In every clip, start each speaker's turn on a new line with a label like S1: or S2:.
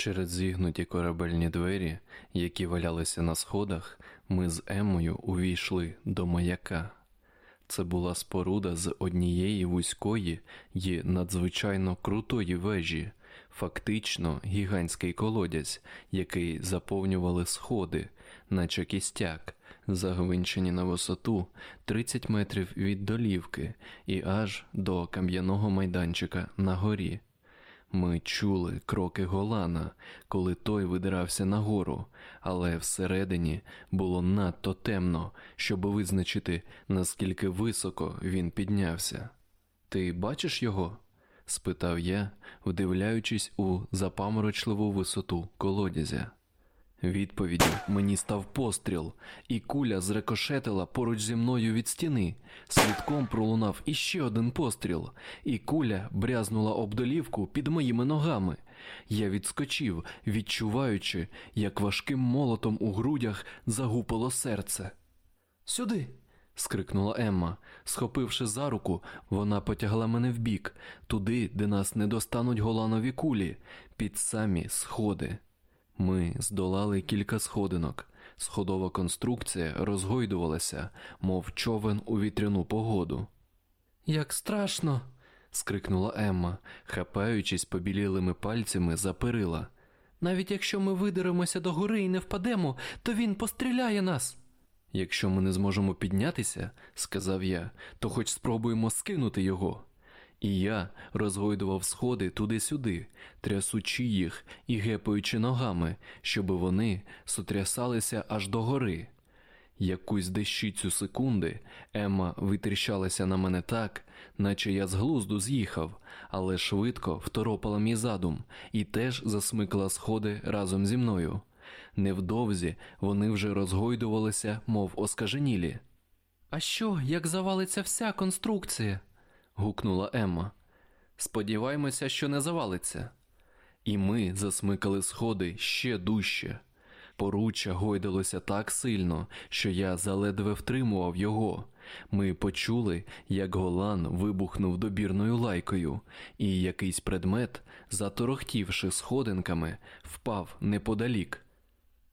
S1: Через зігнуті корабельні двері, які валялися на сходах, ми з Еммою увійшли до маяка. Це була споруда з однієї вузької й надзвичайно крутої вежі, фактично гігантський колодязь, який заповнювали сходи, наче кістяк, загвинчені на висоту 30 метрів від долівки і аж до кам'яного майданчика на горі. Ми чули кроки Голана, коли той видирався нагору, але всередині було надто темно, щоб визначити, наскільки високо він піднявся. Ти бачиш його? спитав я, вдивляючись у запаморочливу висоту колодязя. Відповіддю мені став постріл, і куля зрекошетила поруч зі мною від стіни. Слідком пролунав іще один постріл, і куля брязнула об долівку під моїми ногами. Я відскочив, відчуваючи, як важким молотом у грудях загупило серце. Сюди. скрикнула Емма. Схопивши за руку, вона потягла мене вбік, туди, де нас не достануть голанові кулі, під самі сходи. Ми здолали кілька сходинок. Сходова конструкція розгойдувалася, мов човен у вітряну погоду. Як страшно. скрикнула Емма, хапаючись побілілими пальцями за перила. Навіть якщо ми видеремося до гори і не впадемо, то він постріляє нас. Якщо ми не зможемо піднятися, сказав я, то хоч спробуємо скинути його. І я розгойдував сходи туди-сюди, трясучи їх і гепаючи ногами, щоби вони сотрясалися аж до гори. Якусь дещицю секунди Емма витріщалася на мене так, наче я з глузду з'їхав, але швидко второпала мій задум і теж засмикла сходи разом зі мною. Невдовзі вони вже розгойдувалися, мов оскаженілі. А що, як завалиться вся конструкція? Гукнула Емма. Сподіваємося, що не завалиться. І ми засмикали сходи ще дужче. Поруччя гойдалося так сильно, що я заледве втримував його. Ми почули, як Голан вибухнув добірною лайкою, і якийсь предмет, заторохтівши сходинками, впав неподалік.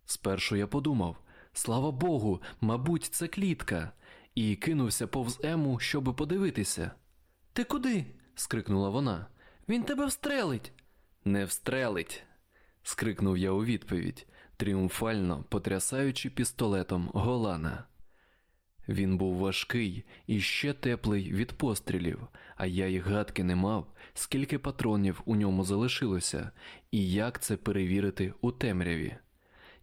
S1: Спершу я подумав слава Богу, мабуть, це клітка, і кинувся повз Ему, щоби подивитися. Ти куди? скрикнула вона. Він тебе встрелить. Не встрелить. скрикнув я у відповідь, тріумфально потрясаючи пістолетом Голана. Він був важкий і ще теплий від пострілів, а я й гадки не мав, скільки патронів у ньому залишилося, і як це перевірити у темряві.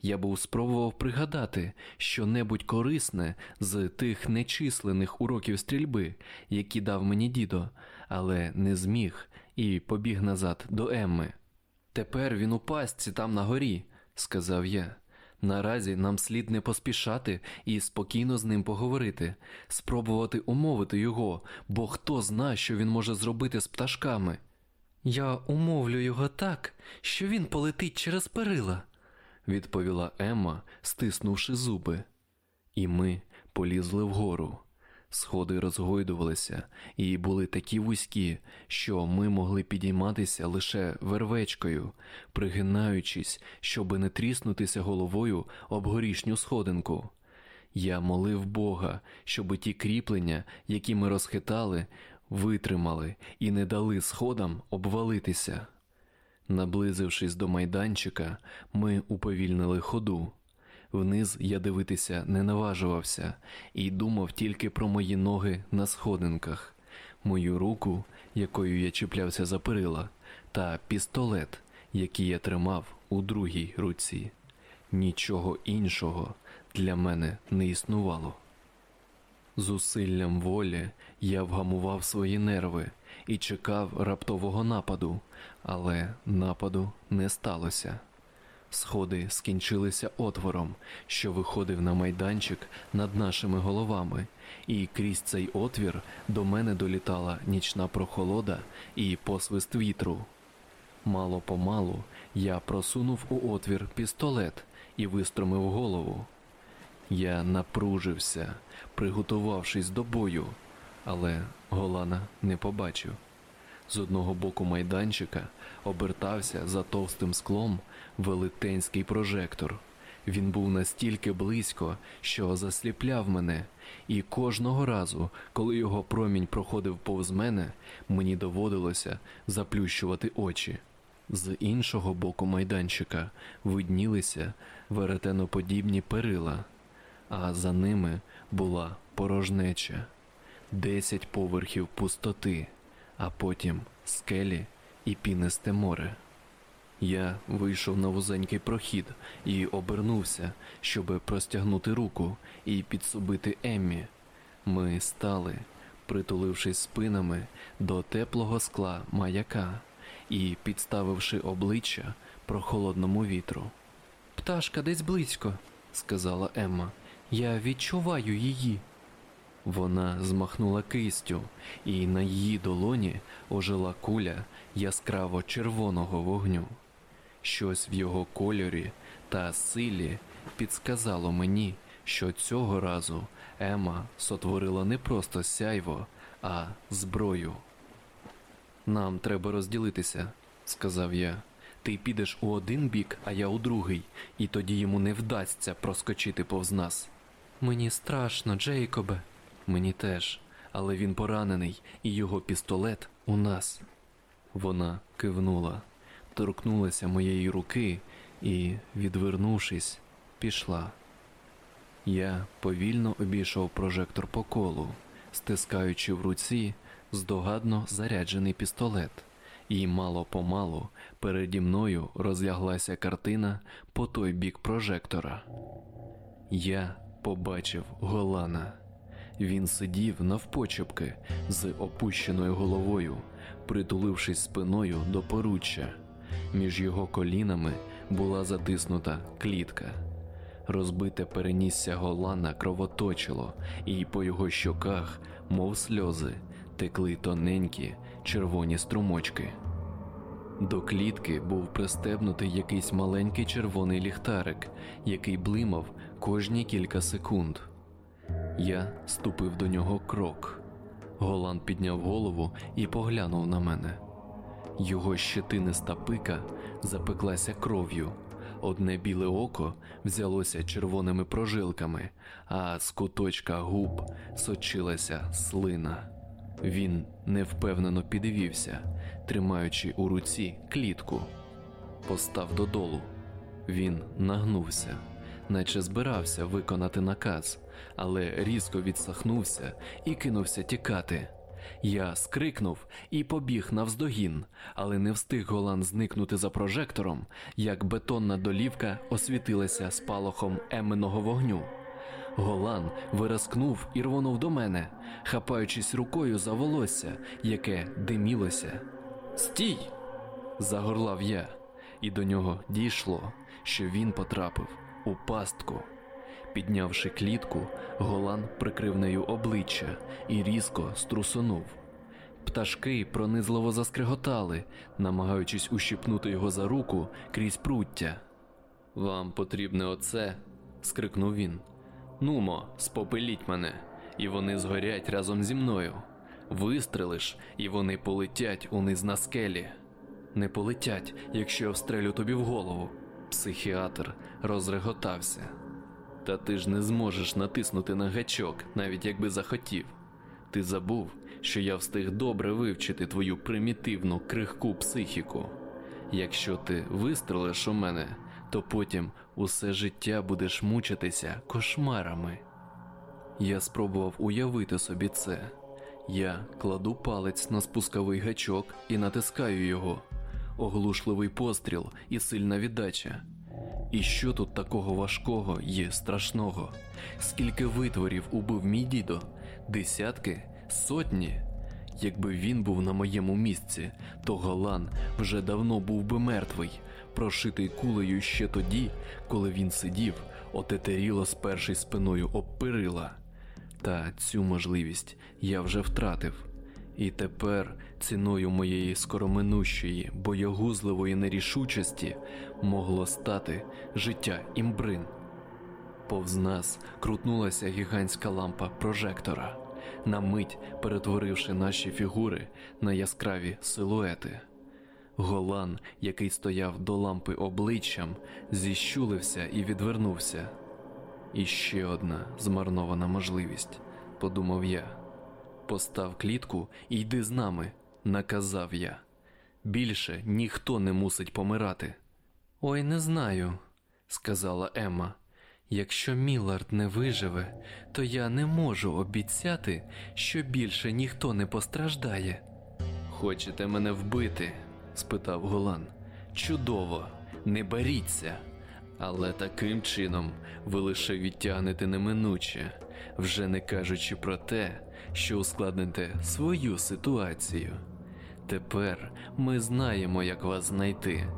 S1: Я був спробував пригадати що-небудь корисне з тих нечисленних уроків стрільби, які дав мені дідо, але не зміг і побіг назад до Емми. Тепер він у пастці там на горі, сказав я. Наразі нам слід не поспішати і спокійно з ним поговорити, спробувати умовити його, бо хто зна, що він може зробити з пташками. Я умовлю його так, що він полетить через перила відповіла Емма, стиснувши зуби. І ми полізли вгору. Сходи розгойдувалися і були такі вузькі, що ми могли підійматися лише вервечкою, пригинаючись, щоби не тріснутися головою об горішню сходинку. Я молив Бога, щоби ті кріплення, які ми розхитали, витримали і не дали сходам обвалитися. Наблизившись до майданчика, ми уповільнили ходу. Вниз я дивитися не наважувався і думав тільки про мої ноги на сходинках, мою руку, якою я чіплявся за перила, та пістолет, який я тримав у другій руці. Нічого іншого для мене не існувало. Зусиллям волі я вгамував свої нерви і чекав раптового нападу, але нападу не сталося. Сходи скінчилися отвором, що виходив на майданчик над нашими головами, і крізь цей отвір до мене долітала нічна прохолода і посвист вітру. Мало помалу я просунув у отвір пістолет і вистромив голову. Я напружився, приготувавшись до бою, але Голана не побачив. З одного боку майданчика обертався за товстим склом велетенський прожектор. Він був настільки близько, що засліпляв мене, і кожного разу, коли його промінь проходив повз мене, мені доводилося заплющувати очі. З іншого боку майданчика виднілися веретеноподібні перила, а за ними була порожнеча, десять поверхів пустоти, а потім скелі і пінисте море. Я вийшов на вузенький прохід і обернувся, щоб простягнути руку і підсубити Еммі. Ми стали, притулившись спинами до теплого скла маяка і підставивши обличчя прохолодному вітру. Пташка десь близько, сказала Емма. Я відчуваю її. Вона змахнула кистю, і на її долоні ожила куля яскраво червоного вогню. Щось в його кольорі та силі підсказало мені, що цього разу Ема сотворила не просто сяйво, а зброю. Нам треба розділитися, сказав я. Ти підеш у один бік, а я у другий, і тоді йому не вдасться проскочити повз нас. Мені страшно, Джейкобе. Мені теж, але він поранений, і його пістолет у нас. Вона кивнула, торкнулася моєї руки і, відвернувшись, пішла. Я повільно обійшов прожектор по колу, стискаючи в руці здогадно заряджений пістолет, і мало помалу переді мною розляглася картина по той бік прожектора. Я побачив Голана. Він сидів навпочепки з опущеною головою, притулившись спиною до поруччя. Між його колінами була затиснута клітка. Розбите перенісся Голана кровоточило, і по його щоках, мов сльози, текли тоненькі червоні струмочки. До клітки був пристебнутий якийсь маленький червоний ліхтарик, який блимав кожні кілька секунд. Я ступив до нього крок. Голан підняв голову і поглянув на мене. Його щетиниста пика запеклася кров'ю. Одне біле око взялося червоними прожилками, а з куточка губ сочилася слина. Він невпевнено підвівся, тримаючи у руці клітку. Постав додолу. Він нагнувся, наче збирався виконати наказ, але різко відсахнувся і кинувся тікати. Я скрикнув і побіг навздогін, але не встиг Голан зникнути за прожектором, як бетонна долівка освітилася спалахом еменного вогню. Голан виразкнув і рвонув до мене, хапаючись рукою за волосся, яке димілося. Стій! загорлав я, і до нього дійшло, що він потрапив у пастку. Піднявши клітку, Голан прикрив нею обличчя і різко струсунув. Пташки пронизливо заскриготали, намагаючись ущипнути його за руку крізь пруття. Вам потрібне оце? скрикнув він. Нумо, спопеліть мене, і вони згорять разом зі мною. Вистрелиш, і вони полетять униз на скелі. Не полетять, якщо я встрелю тобі в голову. Психіатр розреготався. Та ти ж не зможеш натиснути на гачок, навіть якби захотів. Ти забув, що я встиг добре вивчити твою примітивну крихку психіку. Якщо ти вистрелиш у мене, то потім усе життя будеш мучитися кошмарами. Я спробував уявити собі це. Я кладу палець на спусковий гачок і натискаю його. Оглушливий постріл і сильна віддача. І що тут такого важкого є страшного? Скільки витворів убив мій дідо? Десятки, сотні. Якби він був на моєму місці, то Голан вже давно був би мертвий, прошитий кулею ще тоді, коли він сидів, отетеріло спершись спиною об перила. Та цю можливість я вже втратив. І тепер, ціною моєї скороминущої, боягузливої нерішучості, могло стати життя імбрин. Повз нас крутнулася гігантська лампа прожектора. на мить перетворивши наші фігури на яскраві силуети. Голан, який стояв до лампи обличчям, зіщулився і відвернувся. І ще одна змарнована можливість, подумав я. Постав клітку і йди з нами, наказав я. Більше ніхто не мусить помирати. Ой, не знаю, сказала Емма. Якщо Міллард не виживе, то я не можу обіцяти, що більше ніхто не постраждає. Хочете мене вбити? спитав Голан. Чудово, не боріться. Але таким чином ви лише відтягнете неминуче, вже не кажучи про те, що ускладните свою ситуацію. Тепер ми знаємо, як вас знайти.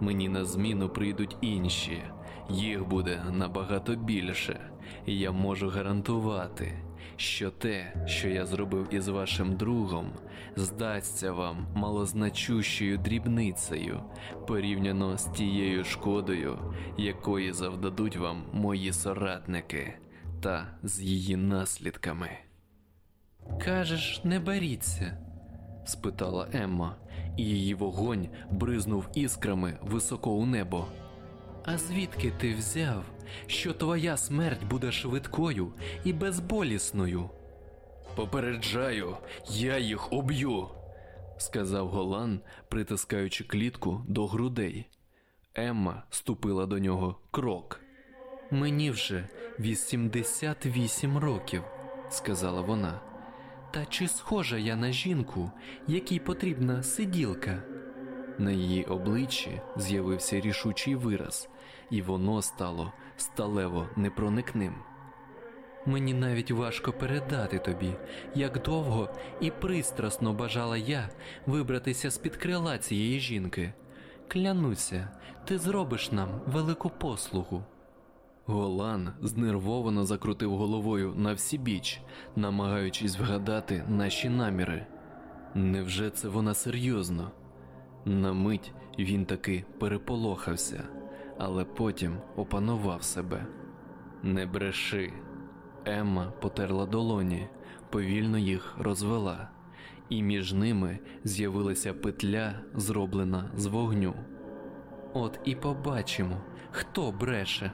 S1: Мені на зміну прийдуть інші, їх буде набагато більше, і я можу гарантувати, що те, що я зробив із вашим другом, здасться вам малозначущою дрібницею порівняно з тією шкодою, якої завдадуть вам мої соратники, та з її наслідками. Кажеш, не боріться? спитала Емма, і її вогонь бризнув іскрами високо у небо. А звідки ти взяв, що твоя смерть буде швидкою і безболісною? Попереджаю, я їх уб'ю, сказав Голан, притискаючи клітку до грудей. Емма ступила до нього крок. Мені вже 88 років, сказала вона. Та чи схожа я на жінку, якій потрібна сиділка? На її обличчі з'явився рішучий вираз, і воно стало сталево непроникним. Мені навіть важко передати тобі, як довго і пристрасно бажала я вибратися з під крила цієї жінки. Клянуся, ти зробиш нам велику послугу. Голан знервовано закрутив головою на всі біч, намагаючись вгадати наші наміри. Невже це вона серйозно? На мить він таки переполохався, але потім опанував себе. Не бреши. Емма потерла долоні, повільно їх розвела, і між ними з'явилася петля, зроблена з вогню. От і побачимо, хто бреше.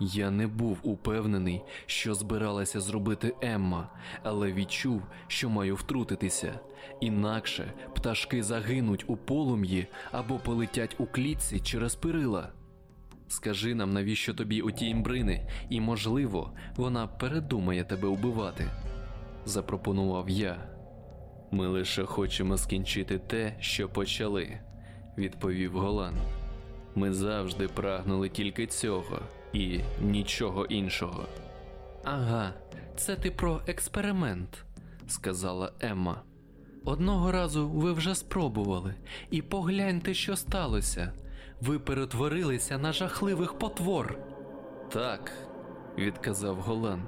S1: Я не був упевнений, що збиралася зробити Емма, але відчув, що маю втрутитися. Інакше пташки загинуть у полум'ї або полетять у клітці через перила. Скажи нам, навіщо тобі оті імбрини, і, можливо, вона передумає тебе убивати, запропонував я. Ми лише хочемо скінчити те, що почали, відповів Голан. Ми завжди прагнули тільки цього і нічого іншого. Ага, це ти про експеримент, сказала Емма. Одного разу ви вже спробували, і погляньте, що сталося. Ви перетворилися на жахливих потвор. Так, відказав Голан.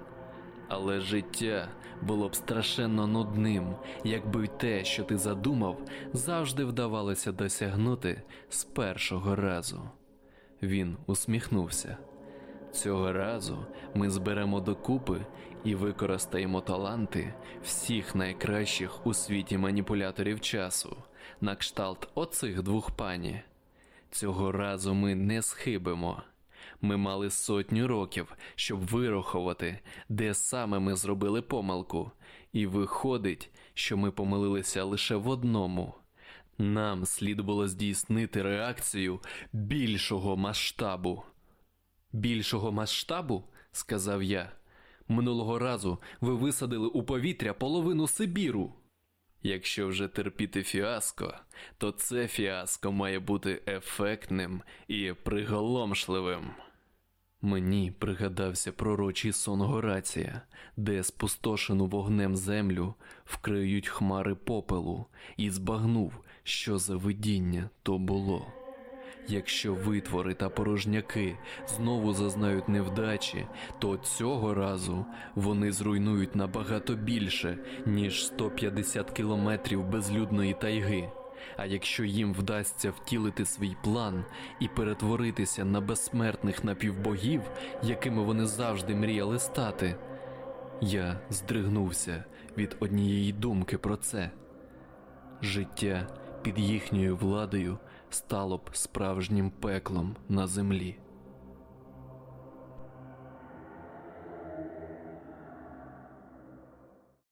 S1: Але життя було б страшенно нудним, якби те, що ти задумав, завжди вдавалося досягнути з першого разу. Він усміхнувся. Цього разу ми зберемо докупи і використаємо таланти всіх найкращих у світі маніпуляторів часу, на кшталт оцих двох пані. Цього разу ми не схибимо. Ми мали сотню років, щоб вирахувати, де саме ми зробили помилку, і виходить, що ми помилилися лише в одному. Нам слід було здійснити реакцію більшого масштабу. Більшого масштабу, сказав я. Минулого разу ви висадили у повітря половину Сибіру. Якщо вже терпіти фіаско, то це фіаско має бути ефектним і приголомшливим. Мені пригадався пророчий сон Горація, де спустошену вогнем землю вкриють хмари попелу, і збагнув, що за видіння то було. Якщо витвори та порожняки знову зазнають невдачі, то цього разу вони зруйнують набагато більше, ніж 150 кілометрів безлюдної тайги. А якщо їм вдасться втілити свій план і перетворитися на безсмертних напівбогів, якими вони завжди мріяли стати, я здригнувся від однієї думки про це. Життя під їхньою владою стало б справжнім пеклом на землі.